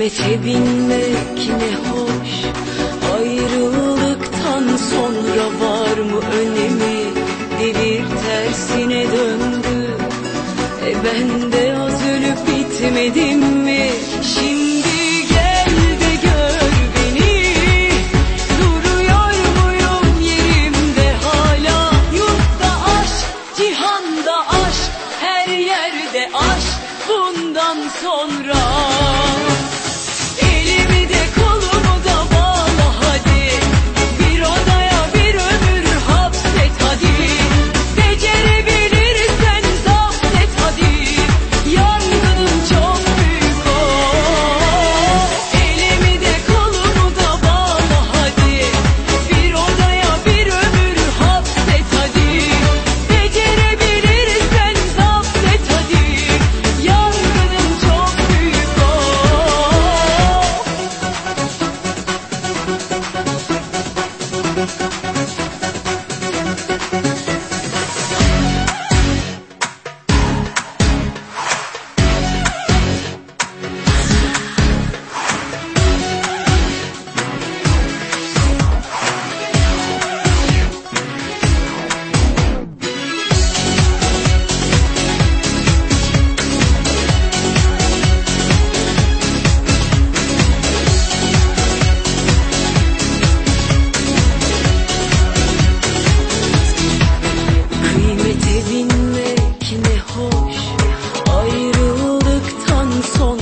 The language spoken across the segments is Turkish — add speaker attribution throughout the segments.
Speaker 1: Kısmete binmek ne hoş Ayrılıktan sonra var mı önemi Devir tersine döndü E ben de az ölüp bitmedim mi Şimdi gel ve gör beni. Duruyor muyum yerimde? Hala yurda aş, Cihanda aşk, her yerde aşk bundan sonra.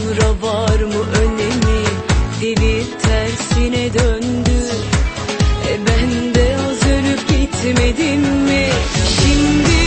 Speaker 1: Sonra var mı önemi? Devir tersine döndü. E ben de az ölüp gitmedim mi? Şimdi